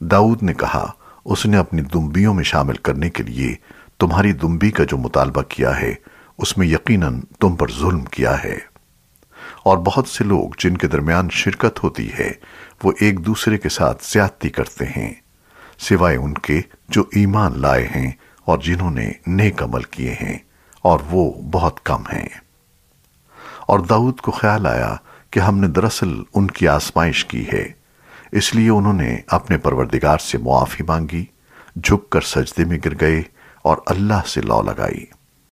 داؤد نے کہا، اس نے اپنی دنبیوں میں شامل کرنے کے لیے تمہاری دنبی کا جو مطالبہ کیا ہے، اس میں یقیناً تم پر ظلم کیا ہے۔ اور بہت سے لوگ جن کے درمیان شرکت ہوتی ہے، وہ ایک دوسرے کے ساتھ زیادتی کرتے ہیں، سوائے ان کے جو ایمان لائے ہیں اور جنہوں نے نیک عمل کیے ہیں، اور وہ بہت کم ہیں۔ اور داؤد کو خیال آیا کہ ہم نے دراصل ان کی آزمائش کی ہے۔ اس لیے انہوں نے اپنے پروردگار سے معافی مانگی، جھک کر سجدے میں گر گئے اور اللہ سے لو لگائی۔